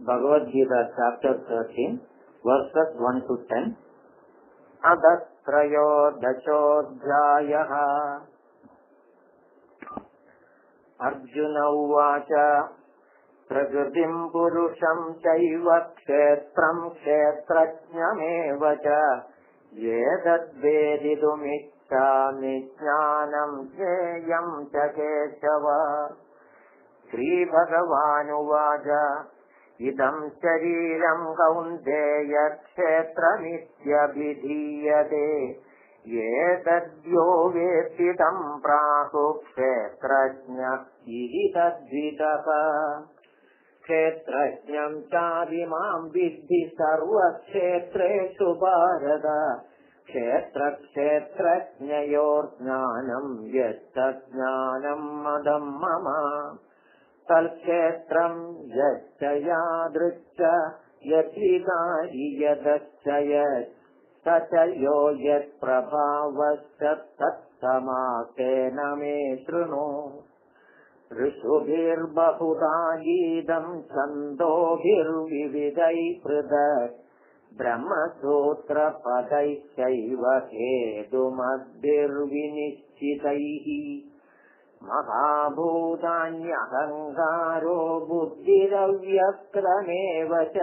Gita chapter 13 verses 1 to 10 अदत्रयोदशोऽध्यायः Arjuna उवाच प्रकृतिम् पुरुषम् चैव क्षेत्रम् क्षेत्रज्ञमेव च। एतद्वेदितुमिच्छामि ज्ञानम् ज्ञेयम् च केशव। श्रीभगवानुवाच इदम् शरीरम् कौन्तेय क्षेत्रमित्यभिधीयते एतद्यो वेत्तितम् प्राहुक्षेत्रज्ञ इति तद्विदः। क्षेत्रज्ञम् चाभिमाम् विद्धि सर्वक्षेत्रेषु भारत क्षेत्रक्षेत्रज्ञयोर्ज्ञानम् यत्तज्ज्ञानम् मदम् मम तल्क्षेत्रम् यच्च यादृच्च यद्विकारि यदश्च यत् स च यो यत्प्रभावश्च तत्समासेन मे शृणु। ऋषुभिर्बहुधा गीतम् छन्दोभिर्विविधैः पृथक् ब्रह्मसूत्रपदैश्चैव हेतुमद्भिर्विनिश्चितैः महाभूतान्यहङ्कारो बुद्धिरव्यक्रमेव च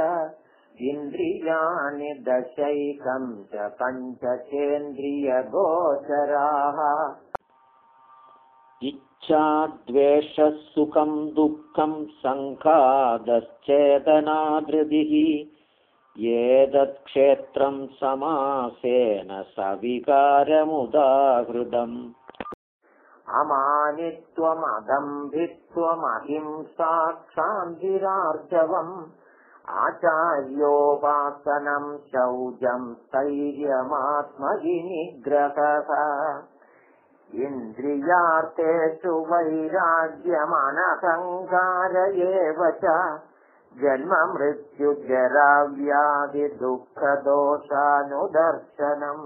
इन्द्रियाणि दशैकम् च पञ्चचेन्द्रियगोचराः। इच्छाद्वेषः सुखम् दुःखम् सङ्घातश्चेतनाधृतिः एतत्क्षेत्रम् समासेन सविकारमुदाहृतम् अमानित्वमदम्भित्वमहिंसा क्षान्तिरार्जवम् आचार्योपासनम् शौचम् स्थैर्यमात्मविनिग्रहः इन्द्रियार्थेषु वैराग्यमनहङ्कार एव च। जन्म मृत्युजराव्याधिदुःखदोषानुदर्शनम्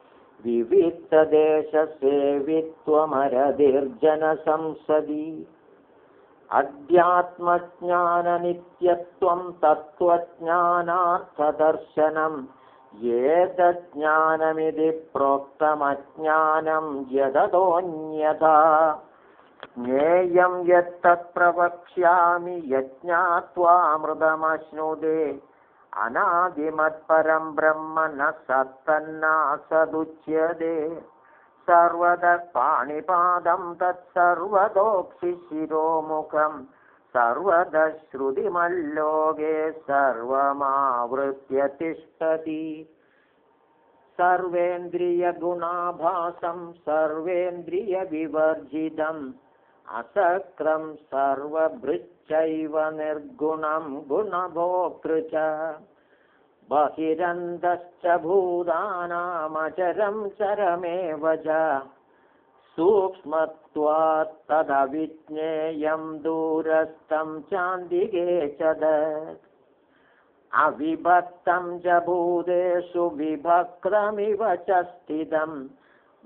विविक्तदेशसेवित्वमरधिर्जनसंसदि अध्यात्मज्ञाननित्यत्वम् तत्त्वज्ञानार्थदर्शनम् एतज्ज्ञानमिति प्रोक्तमज्ञानम् यदतोऽन्यथा ज्ञेयम् यत्तत् प्रवक्ष्यामि अनादिमत्परम् ब्रह्म न सत्तन्नासदुच्यते। सर्वतः पाणिपादम् तत्सर्वतोक्षि शिरोमुखम् सर्वतः श्रुतिमल्लोके सर्वमावृत्य तिष्ठति। सर्वेन्द्रियगुणाभासम् सर्वेन्द्रियविवर्जितम् असक्रम् सर्वभृच्चैव निर्गुणम् गुणभोक्तृ च बहिरन्तश्च भूतानामचरम् चरमेव च। सूक्ष्मत्वात् तदविज्ञेयम् दूरस्थम् चान्दिके च अविभक्तम् च भूतेषु विभक्तमिव च स्थितम्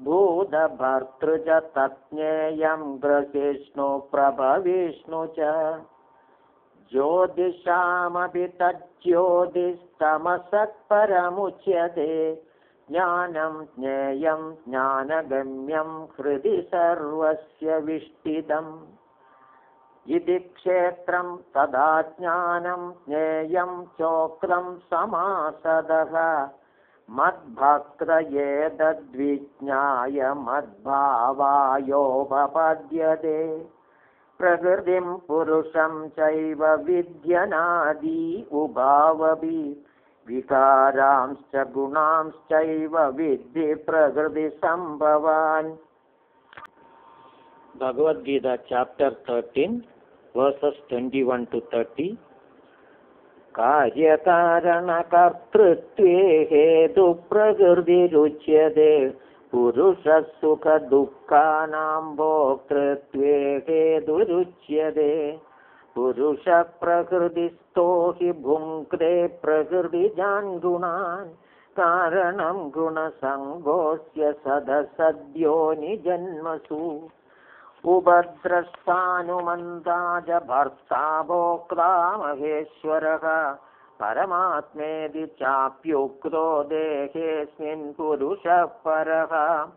भूतभर्तृ च तज्ज्ञेयम् ग्रसिष्णु प्रभविष्णु च ज्योतिषामपि तज्ज्योतिस्तमसः परमुच्यते ज्ञानम् ज्ञेयम् ज्ञानगम्यम् हृदि सर्वस्य विष्टितम् इति क्षेत्रम् तदा ज्ञानम् ज्ञेयम् चोक्तम् समासदः मद्भक्तयेतद्विज्ञाय मद्भावायोपपद्यते प्रकृतिम् पुरुषम् चैव विद्यनादी उभावपि। विकारांश्च गुणांश्चैव विद्धि प्रकृतिसम्भवान्। Bhagavad Gita chapter 13 verses 21 to 30 कार्यकारणकर्तृत्वे हेतुप्रकृतिरुच्यते पुरुषसुखदुःखानां भोक्तृत्वे हेतुरुच्यते पुरुषप्रकृतिस्थो हि भुङ्क्ते प्रकृतिजान् गुणान् कारणं गुणसङ्गोऽस्य सदसद्यो च भर्ता भोक्ता महेश्वरः परमात्मेति चाप्युक्तो देहेऽस्मिन् पुरुषः परः।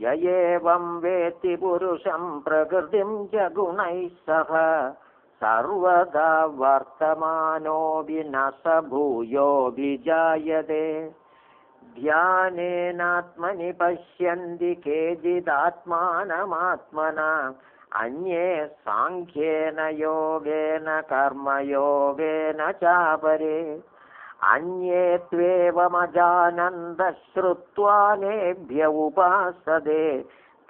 य एवं वेत्ति पुरुषं प्रकृतिं च गुणैः सह। सर्वदा वर्तमानोऽपि न स भूयोऽभिजायते ध्यानेनात्मनि पश्यन्ति केचिदात्मानमात्मना अन्ये साङ्ख्येन योगेन कर्मयोगेन चापरे अन्ये त्वेवमजानन्दः श्रुत्वा नेभ्य उपासते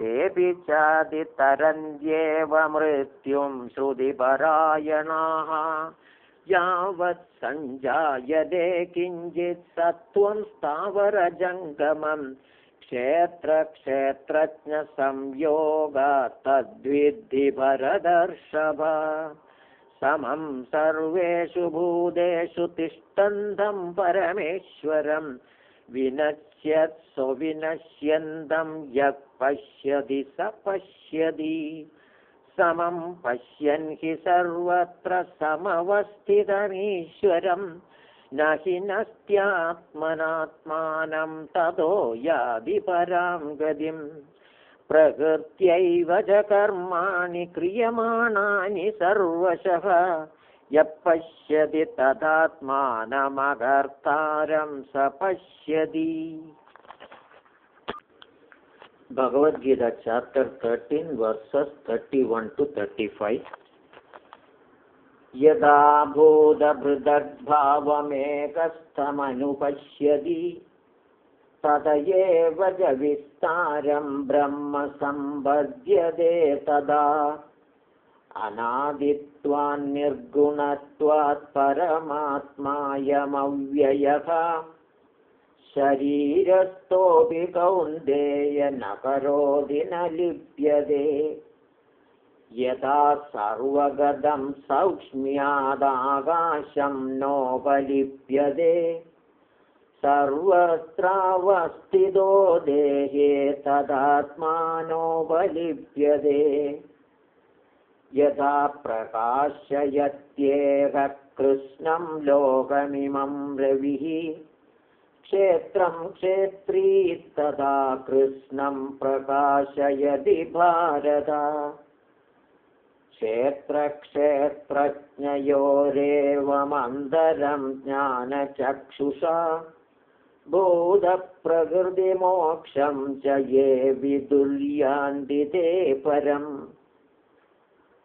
तेऽपि चादितरन्त्येव मृत्युं श्रुतिपरायणाः यावत् सञ्जायते किञ्चित् सत्त्वं स्थावरजङ्गमं। क्षेत्रक्षेत्रज्ञसंयोगा तद्विद्धि भरदर्शभ। समं सर्वेषु भूतेषु तिष्ठन्तं परमेश्वरं। विनश्यत् सुविनश्यन्तं यः पश्यति स पश्यति समं पश्यन् हि सर्वत्र समवस्थितमीश्वरं। न हि नस्त्यात्मनात्मानं ततो यादि परां गतिं। प्रकृत्यैव च कर्माणि क्रियमाणानि सर्वशः। यः पश्यति तदात्मानमकर्तारं स पश्यति Bhagavad Gita chapter thirteen verses thirty one to thirty five यदा एव च विस्तारं ब्रह्म सम्पद्यते तदा। अनादित्वान्निर्गुणत्वात् परमात्मायमव्ययः शरीरस्थोऽपि कौन्तेय न करोति न लिप्यते। यथा सर्वगतं सौक्ष्म्यादाकाशं नोपलिप्यते। सर्वत्रावस्थितो देहे तदात्मानोपलिप्यते। यथा प्रकाशयत्येह कृष्णं लोकमिमं रविः क्षेत्रं क्षेत्री तदा कृष्णं प्रकाशयति भारत। क्षेत्रक्षेत्रज्ञयोरेवमन्तरं ज्ञानचक्षुषा बोधप्रकृतिमोक्षं च ये विदुर्यान्ति ते परम्।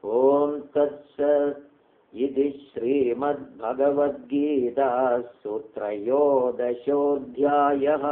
ॐ तत्सत् इति श्रीमद्भगवद्गीतासूत्रयोदशोऽध्यायः